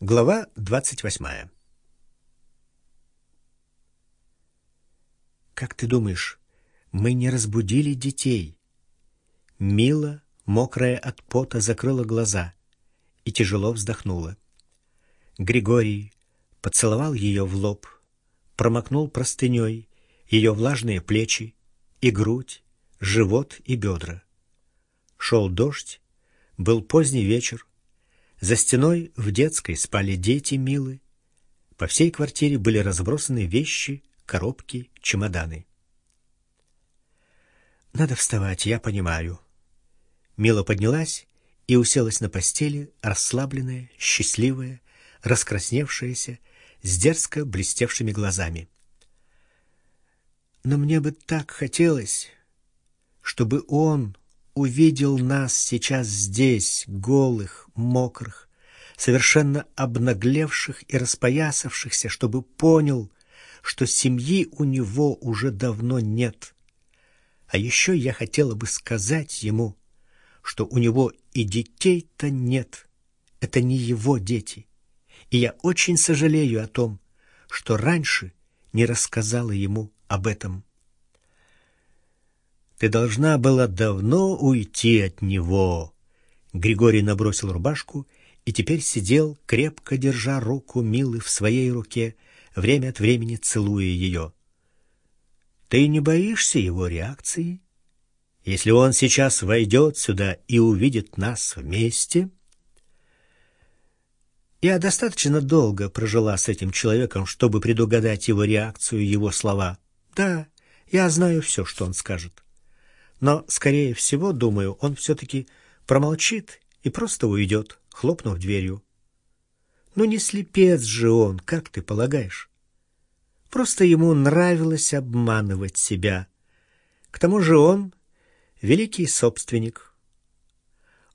Глава двадцать восьмая. Как ты думаешь, мы не разбудили детей? Мила, мокрая от пота, закрыла глаза и тяжело вздохнула. Григорий поцеловал ее в лоб, промокнул простыней ее влажные плечи и грудь, живот и бедра. Шел дождь, был поздний вечер, за стеной в детской спали дети Милы. По всей квартире были разбросаны вещи, коробки, чемоданы. Надо вставать, я понимаю. Мила поднялась и уселась на постели, расслабленная, счастливая, раскрасневшаяся, с дерзко блестевшими глазами. Но мне бы так хотелось, чтобы он увидел нас сейчас здесь, голых, мокрых, совершенно обнаглевших и распоясавшихся, чтобы понял, что семьи у него уже давно нет. А еще я хотела бы сказать ему, что у него и детей-то нет. Это не его дети. И я очень сожалею о том, что раньше не рассказала ему об этом. Ты должна была давно уйти от него. Григорий набросил рубашку и теперь сидел, крепко держа руку Милы в своей руке, время от времени целуя ее. Ты не боишься его реакции? Если он сейчас войдет сюда и увидит нас вместе? Я достаточно долго прожила с этим человеком, чтобы предугадать его реакцию, его слова. Да, я знаю все, что он скажет. Но, скорее всего, думаю, он все-таки промолчит и просто уйдет, хлопнув дверью. Ну не слепец же он, как ты полагаешь? Просто ему нравилось обманывать себя. К тому же он великий собственник.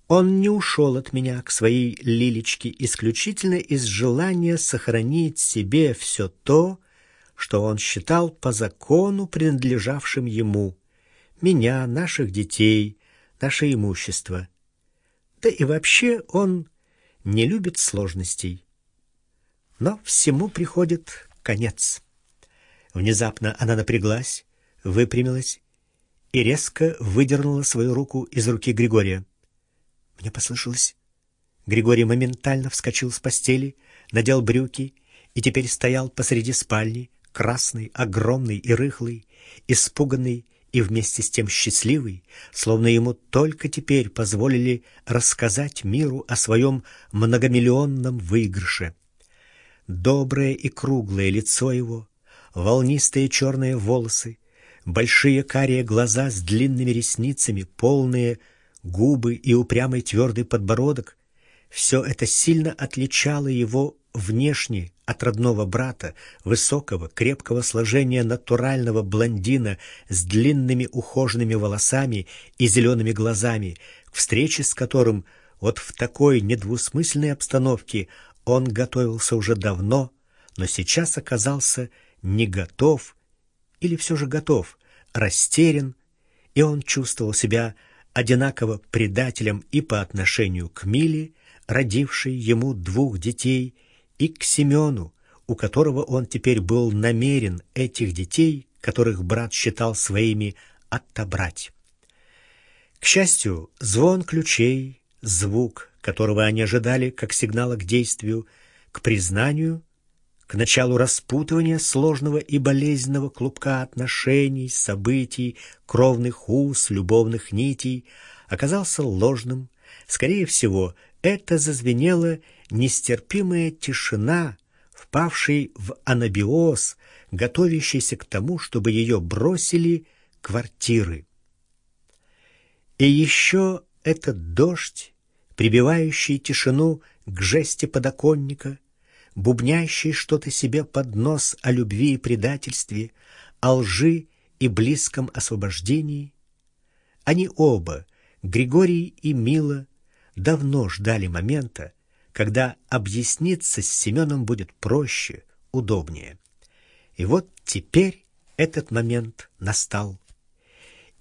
Он не ушел от меня к своей Лилечке исключительно из желания сохранить себе все то, что он считал по закону принадлежавшим ему меня, наших детей, наше имущество. Да и вообще он не любит сложностей. Но всему приходит конец. Внезапно она напряглась, выпрямилась и резко выдернула свою руку из руки Григория. Мне послышалось. Григорий моментально вскочил с постели, надел брюки и теперь стоял посреди спальни, красный, огромный и рыхлый, испуганный и вместе с тем счастливый, словно ему только теперь позволили рассказать миру о своем многомиллионном выигрыше. Доброе и круглое лицо его, волнистые черные волосы, большие карие глаза с длинными ресницами, полные губы и упрямый твердый подбородок — все это сильно отличало его внешне от родного брата, высокого, крепкого сложения натурального блондина с длинными ухоженными волосами и зелеными глазами, к встрече с которым вот в такой недвусмысленной обстановке он готовился уже давно, но сейчас оказался не готов или все же готов, растерян, и он чувствовал себя одинаково предателем и по отношению к Миле, родившей ему двух детей, и к Семену, у которого он теперь был намерен этих детей, которых брат считал своими, отобрать. К счастью, звон ключей, звук, которого они ожидали как сигнала к действию, к признанию, к началу распутывания сложного и болезненного клубка отношений, событий, кровных уз, любовных нитей, оказался ложным. Скорее всего, это зазвенело нестерпимая тишина, впавшей в анабиоз, готовящейся к тому, чтобы ее бросили квартиры. И еще этот дождь, прибивающий тишину к жести подоконника, бубнящий что-то себе под нос о любви и предательстве, о лжи и близком освобождении. Они оба, Григорий и Мила, давно ждали момента, когда объясниться с Семеном будет проще, удобнее. И вот теперь этот момент настал.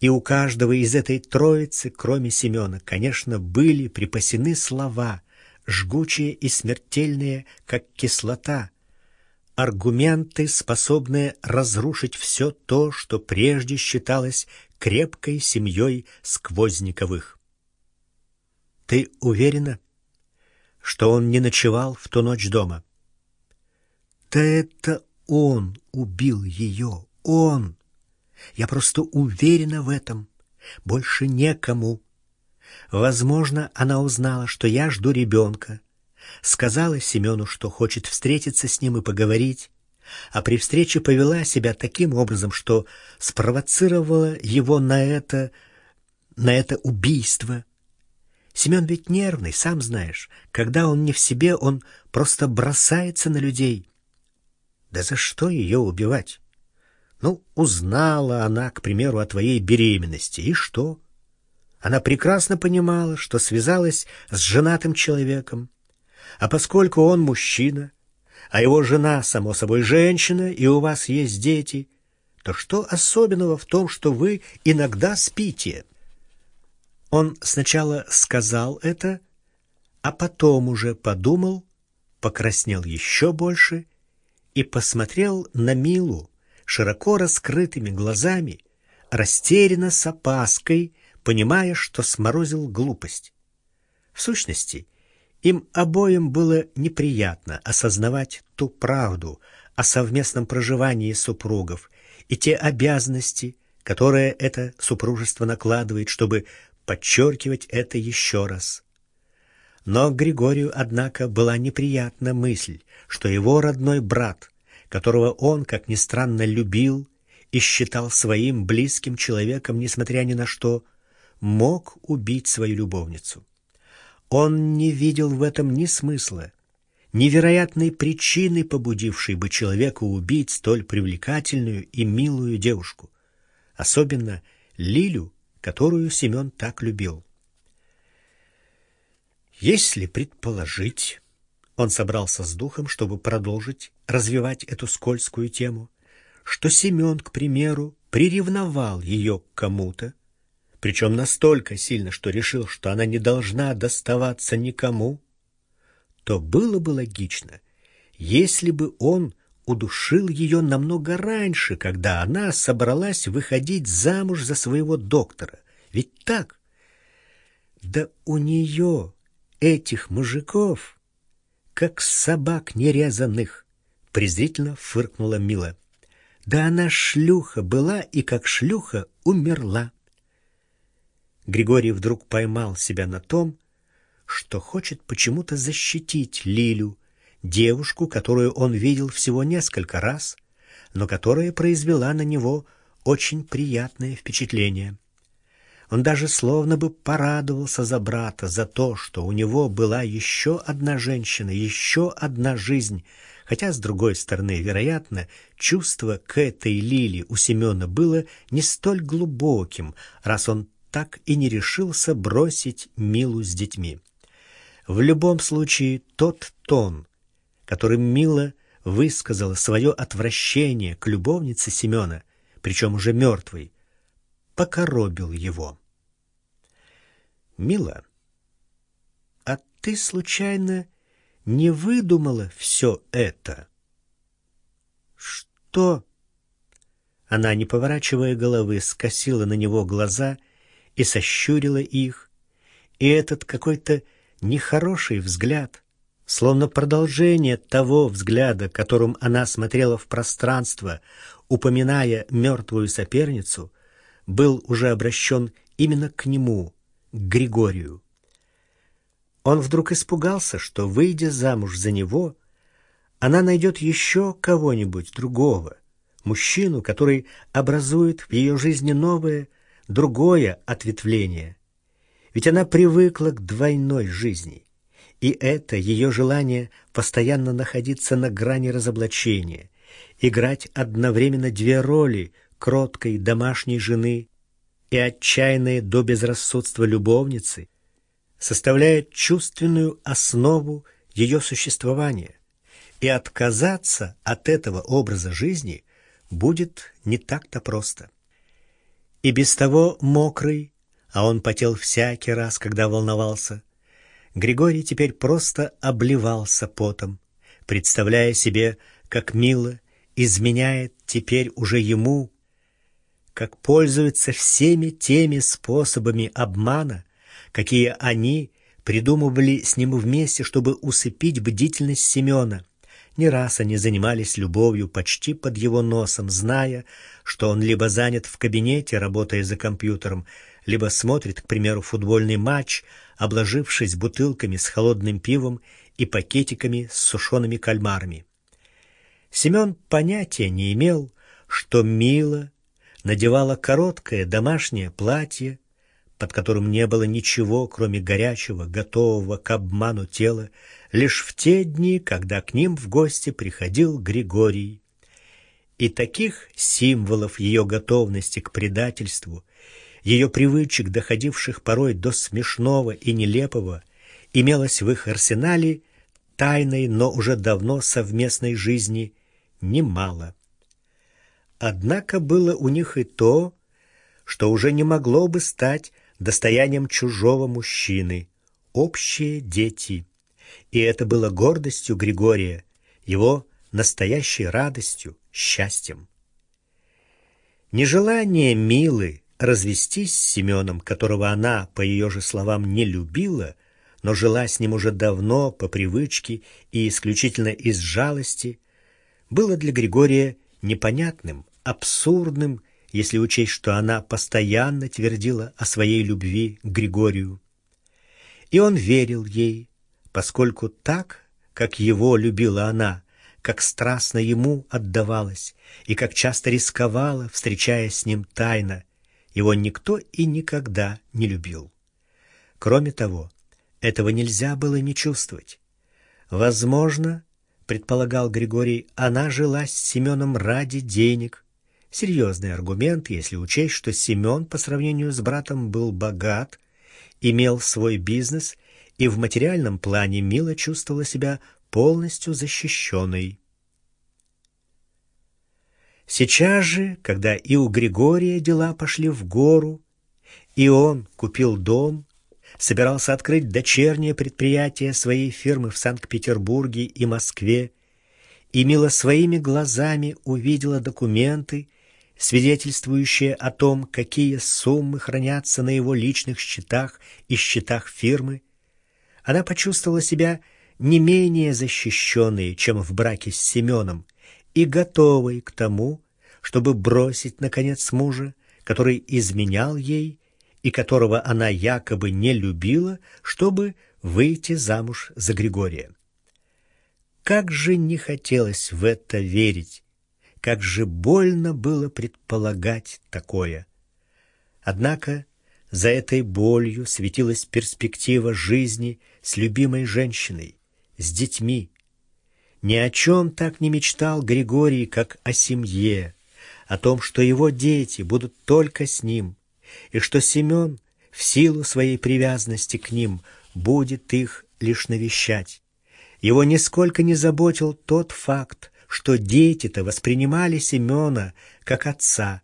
И у каждого из этой троицы, кроме Семена, конечно, были припасены слова, жгучие и смертельные, как кислота, аргументы, способные разрушить все то, что прежде считалось крепкой семьей Сквозниковых. Ты уверена, что он не ночевал в ту ночь дома? Да это он убил ее, он. Я просто уверена в этом. Больше некому. Возможно, она узнала, что я жду ребенка, сказала Семену, что хочет встретиться с ним и поговорить, а при встрече повела себя таким образом, что спровоцировала его на это, на это убийство. Семен ведь нервный, сам знаешь. Когда он не в себе, он просто бросается на людей. Да за что ее убивать? Ну, узнала она, к примеру, о твоей беременности, и что? Она прекрасно понимала, что связалась с женатым человеком, а поскольку он мужчина, а его жена, само собой, женщина, и у вас есть дети, то что особенного в том, что вы иногда спите? Он сначала сказал это, а потом уже подумал, покраснел еще больше и посмотрел на Милу широко раскрытыми глазами, растерянно с опаской, понимая, что сморозил глупость. В сущности, им обоим было неприятно осознавать ту правду о совместном проживании супругов и те обязанности, которые это супружество накладывает, чтобы подчеркивать это еще раз. Но Григорию, однако, была неприятна мысль, что его родной брат, которого он, как ни странно, любил и считал своим близким человеком, несмотря ни на что, мог убить свою любовницу. Он не видел в этом ни смысла, ни вероятной причины, побудившей бы человека убить столь привлекательную и милую девушку, особенно Лилю, которую Семен так любил. Если предположить, он собрался с духом, чтобы продолжить развивать эту скользкую тему, что Семен, к примеру, приревновал ее к кому-то, причем настолько сильно, что решил, что она не должна доставаться никому, то было бы логично, если бы он удушил ее намного раньше, когда она собралась выходить замуж за своего доктора. Ведь так? Да у нее, этих мужиков, как собак нерезанных, презрительно фыркнула Мила. Да она шлюха была и как шлюха умерла. Григорий вдруг поймал себя на том, что хочет почему-то защитить Лилю, девушку, которую он видел всего несколько раз, но которая произвела на него очень приятное впечатление. Он даже словно бы порадовался за брата, за то, что у него была еще одна женщина, еще одна жизнь, хотя, с другой стороны, вероятно, чувство к этой Лиле у Семена было не столь глубоким, раз он так и не решился бросить Милу с детьми. В любом случае, тот тон, которым Мила высказала свое отвращение к любовнице Семена, причем уже мертвой, покоробил его. «Мила, а ты случайно не выдумала все это?» «Что?» Она, не поворачивая головы, скосила на него глаза и сощурила их, и этот какой-то нехороший взгляд, словно продолжение того взгляда, которым она смотрела в пространство, упоминая мертвую соперницу, был уже обращен именно к нему, к Григорию. Он вдруг испугался, что, выйдя замуж за него, она найдет еще кого-нибудь другого, мужчину, который образует в ее жизни новое, другое ответвление. Ведь она привыкла к двойной жизни, и это ее желание постоянно находиться на грани разоблачения, играть одновременно две роли кроткой домашней жены и отчаянной до безрассудства любовницы, составляет чувственную основу ее существования, и отказаться от этого образа жизни будет не так-то просто. И без того мокрый, а он потел всякий раз, когда волновался, Григорий теперь просто обливался потом, представляя себе, как мило изменяет теперь уже ему, как пользуется всеми теми способами обмана, какие они придумывали с ним вместе, чтобы усыпить бдительность Семена. Не раз они занимались любовью почти под его носом, зная, что он либо занят в кабинете, работая за компьютером, либо смотрит, к примеру, футбольный матч, обложившись бутылками с холодным пивом и пакетиками с сушеными кальмарами. Семен понятия не имел, что Мила надевала короткое домашнее платье, под которым не было ничего, кроме горячего, готового к обману тела, лишь в те дни, когда к ним в гости приходил Григорий. И таких символов ее готовности к предательству ее привычек, доходивших порой до смешного и нелепого, имелось в их арсенале тайной, но уже давно совместной жизни немало. Однако было у них и то, что уже не могло бы стать достоянием чужого мужчины, общие дети. И это было гордостью Григория, его настоящей радостью, счастьем. Нежелание Милы развестись с Семеном, которого она, по ее же словам, не любила, но жила с ним уже давно по привычке и исключительно из жалости, было для Григория непонятным, абсурдным, если учесть, что она постоянно твердила о своей любви к Григорию. И он верил ей, поскольку так, как его любила она, как страстно ему отдавалась и как часто рисковала, встречаясь с ним тайно, его никто и никогда не любил. Кроме того, этого нельзя было не чувствовать. Возможно, предполагал Григорий, она жила с Семеном ради денег. Серьезный аргумент, если учесть, что Семен по сравнению с братом был богат, имел свой бизнес и в материальном плане Мила чувствовала себя полностью защищенной. Сейчас же, когда и у Григория дела пошли в гору, и он купил дом, собирался открыть дочернее предприятие своей фирмы в Санкт-Петербурге и Москве, и Мила своими глазами увидела документы, свидетельствующие о том, какие суммы хранятся на его личных счетах и счетах фирмы, она почувствовала себя не менее защищенной, чем в браке с Семеном, и готовой к тому, чтобы бросить, наконец, мужа, который изменял ей и которого она якобы не любила, чтобы выйти замуж за Григория. Как же не хотелось в это верить, как же больно было предполагать такое. Однако за этой болью светилась перспектива жизни с любимой женщиной, с детьми, ни о чем так не мечтал Григорий, как о семье, о том, что его дети будут только с ним, и что Семен, в силу своей привязанности к ним, будет их лишь навещать. Его нисколько не заботил тот факт, что дети-то воспринимали Семена как отца,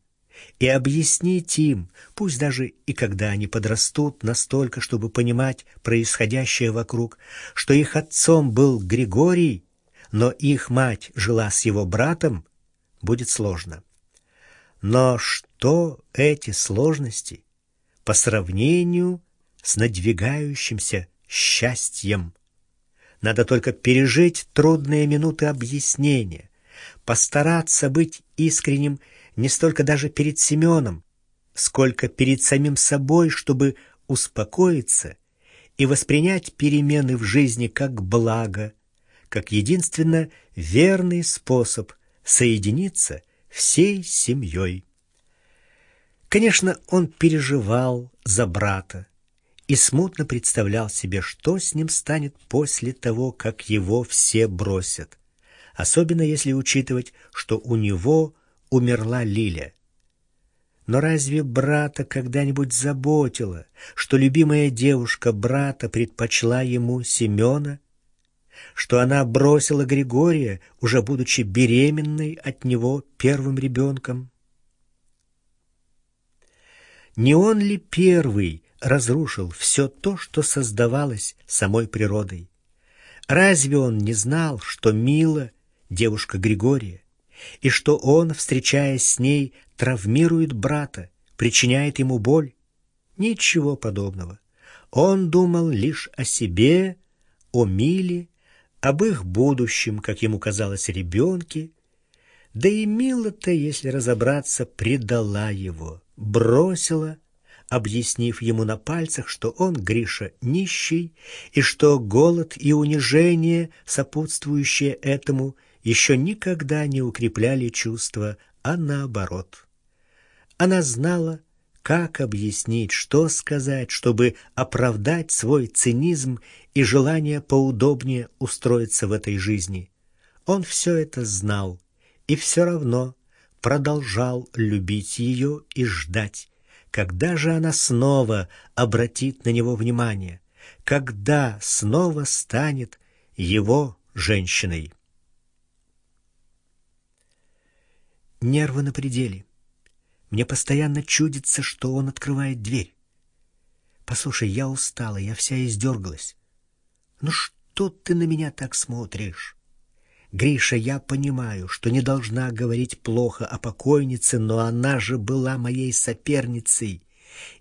и объяснить им, пусть даже и когда они подрастут настолько, чтобы понимать происходящее вокруг, что их отцом был Григорий, но их мать жила с его братом, будет сложно. Но что эти сложности по сравнению с надвигающимся счастьем? Надо только пережить трудные минуты объяснения, постараться быть искренним не столько даже перед Семеном, сколько перед самим собой, чтобы успокоиться и воспринять перемены в жизни как благо, как единственно верный способ соединиться всей семьей. Конечно, он переживал за брата и смутно представлял себе, что с ним станет после того, как его все бросят, особенно если учитывать, что у него умерла Лиля. Но разве брата когда-нибудь заботило, что любимая девушка брата предпочла ему Семена что она бросила Григория, уже будучи беременной от него первым ребенком? Не он ли первый разрушил все то, что создавалось самой природой. Разве он не знал, что Мила — девушка Григория, и что он, встречаясь с ней, травмирует брата, причиняет ему боль? Ничего подобного. Он думал лишь о себе, о Миле, об их будущем, как ему казалось, ребенке. Да и Мила-то, если разобраться, предала его, бросила, объяснив ему на пальцах, что он, Гриша, нищий, и что голод и унижение, сопутствующие этому, еще никогда не укрепляли чувства, а наоборот. Она знала, как объяснить, что сказать, чтобы оправдать свой цинизм и желание поудобнее устроиться в этой жизни. Он все это знал и все равно продолжал любить ее и ждать, когда же она снова обратит на него внимание, когда снова станет его женщиной. Нервы на пределе. Мне постоянно чудится, что он открывает дверь. Послушай, я устала, я вся издергалась. Ну что ты на меня так смотришь? Гриша, я понимаю, что не должна говорить плохо о покойнице, но она же была моей соперницей.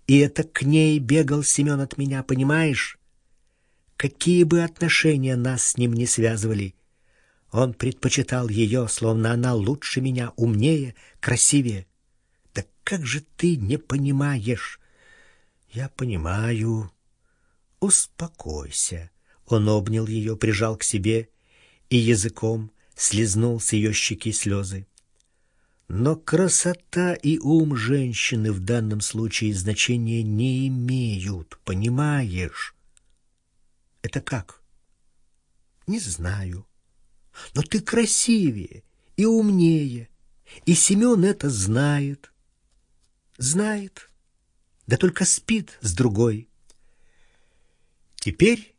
И это к ней бегал Семен от меня, понимаешь? Какие бы отношения нас с ним не связывали, он предпочитал ее, словно она лучше меня, умнее, красивее. Да как же ты не понимаешь? Я понимаю. Успокойся. Он обнял ее, прижал к себе и языком слезнул с ее щеки слезы. Но красота и ум женщины в данном случае значения не имеют, понимаешь? Это как? Не знаю. Но ты красивее и умнее, и Семен это знает. Знает, да только спит с другой. Теперь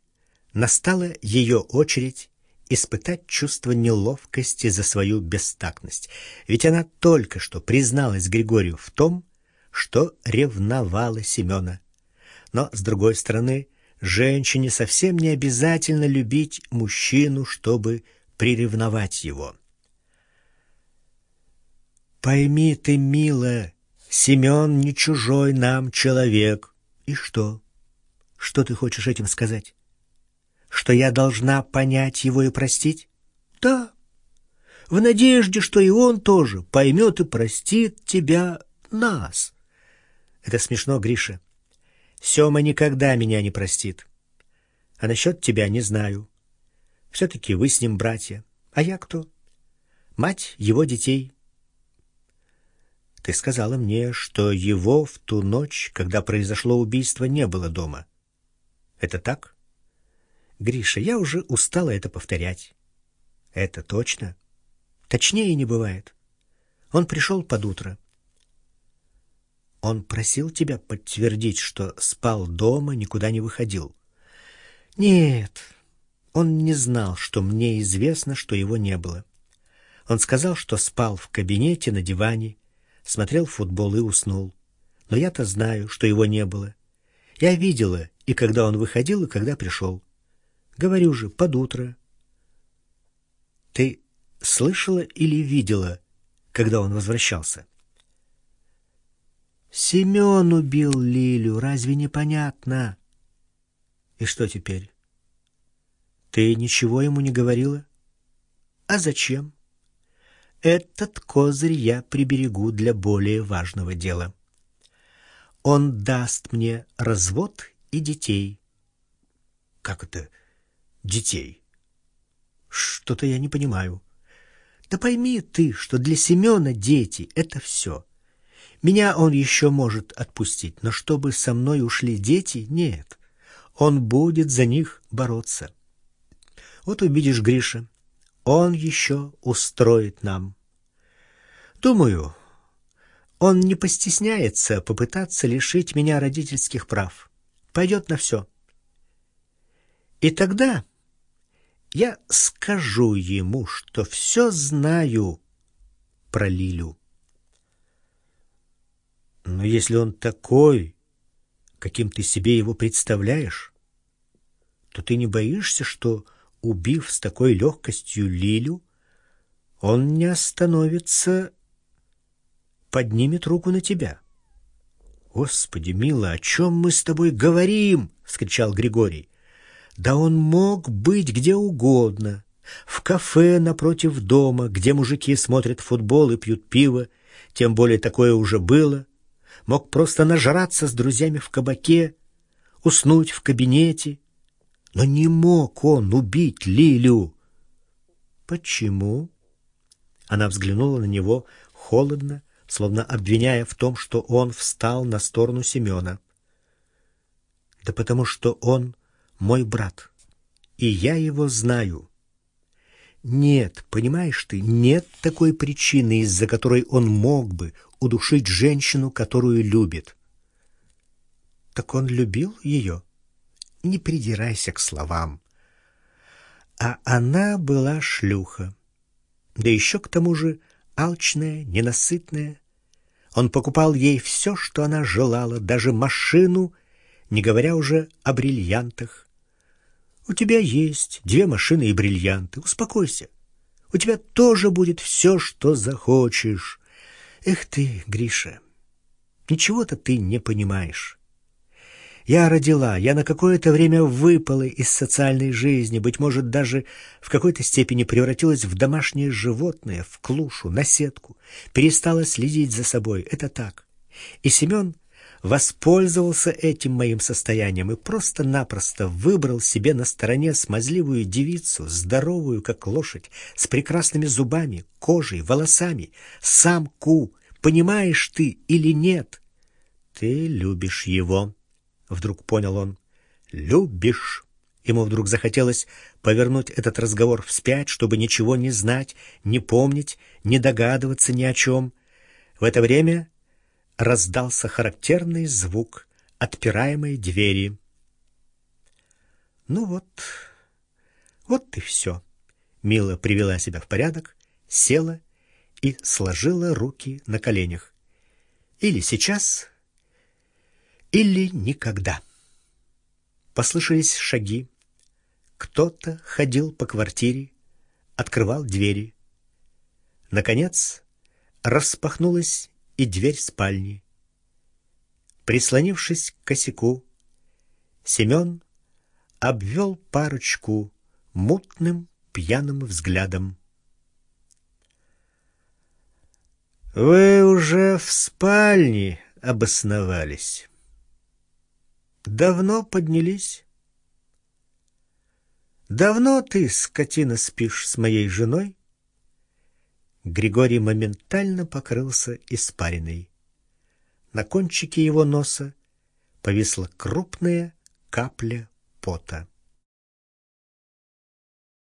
настала ее очередь испытать чувство неловкости за свою бестактность, ведь она только что призналась Григорию в том, что ревновала Семена. Но, с другой стороны, женщине совсем не обязательно любить мужчину, чтобы приревновать его. «Пойми ты, милая, Семен не чужой нам человек. И что? Что ты хочешь этим сказать? Что я должна понять его и простить? Да, в надежде, что и он тоже поймет и простит тебя, нас. Это смешно, Гриша. Сема никогда меня не простит. А насчет тебя не знаю. Все-таки вы с ним братья. А я кто? Мать его детей. Ты сказала мне, что его в ту ночь, когда произошло убийство, не было дома. Это так? Гриша, я уже устала это повторять. Это точно? Точнее не бывает. Он пришел под утро. Он просил тебя подтвердить, что спал дома, никуда не выходил. Нет, он не знал, что мне известно, что его не было. Он сказал, что спал в кабинете на диване, смотрел футбол и уснул. Но я-то знаю, что его не было. Я видела, и когда он выходил, и когда пришел. Говорю же, под утро. Ты слышала или видела, когда он возвращался? Семен убил Лилю, разве не понятно? И что теперь? Ты ничего ему не говорила? А зачем? Этот козырь я приберегу для более важного дела. Он даст мне развод и детей. Как это детей? Что-то я не понимаю. Да пойми ты, что для Семена дети — это все. Меня он еще может отпустить, но чтобы со мной ушли дети — нет. Он будет за них бороться. Вот увидишь, Гриша, он еще устроит нам. Думаю, он не постесняется попытаться лишить меня родительских прав. Пойдет на все. И тогда я скажу ему, что все знаю про Лилю. Но если он такой, каким ты себе его представляешь, то ты не боишься, что, убив с такой легкостью Лилю, он не остановится, поднимет руку на тебя. Господи, мила, о чем мы с тобой говорим? — вскричал Григорий. Да он мог быть где угодно. В кафе напротив дома, где мужики смотрят футбол и пьют пиво, тем более такое уже было. Мог просто нажраться с друзьями в кабаке, уснуть в кабинете. Но не мог он убить Лилю. Почему? Она взглянула на него холодно, словно обвиняя в том, что он встал на сторону Семена. Да потому что он мой брат, и я его знаю. Нет, понимаешь ты, нет такой причины, из-за которой он мог бы удушить женщину, которую любит. Так он любил ее? Не придирайся к словам. А она была шлюха. Да еще к тому же алчная, ненасытная. Он покупал ей все, что она желала, даже машину, не говоря уже о бриллиантах. У тебя есть две машины и бриллианты. Успокойся. У тебя тоже будет все, что захочешь. Эх ты, Гриша, ничего-то ты не понимаешь. Я родила, я на какое-то время выпала из социальной жизни, быть может, даже в какой-то степени превратилась в домашнее животное, в клушу, на сетку, перестала следить за собой. Это так. И Семен воспользовался этим моим состоянием и просто-напросто выбрал себе на стороне смазливую девицу, здоровую, как лошадь, с прекрасными зубами, кожей, волосами, самку. Понимаешь ты или нет? Ты любишь его, Вдруг понял он. «Любишь». Ему вдруг захотелось повернуть этот разговор вспять, чтобы ничего не знать, не помнить, не догадываться ни о чем. В это время раздался характерный звук отпираемой двери. «Ну вот, вот и все». Мила привела себя в порядок, села и сложила руки на коленях. «Или сейчас, или никогда. Послышались шаги. Кто-то ходил по квартире, открывал двери. Наконец, распахнулась и дверь спальни. Прислонившись к косяку, Семен обвел парочку мутным пьяным взглядом. «Вы уже в спальне обосновались». Давно поднялись? Давно ты, скотина, спишь с моей женой? Григорий моментально покрылся испариной. На кончике его носа повисла крупная капля пота.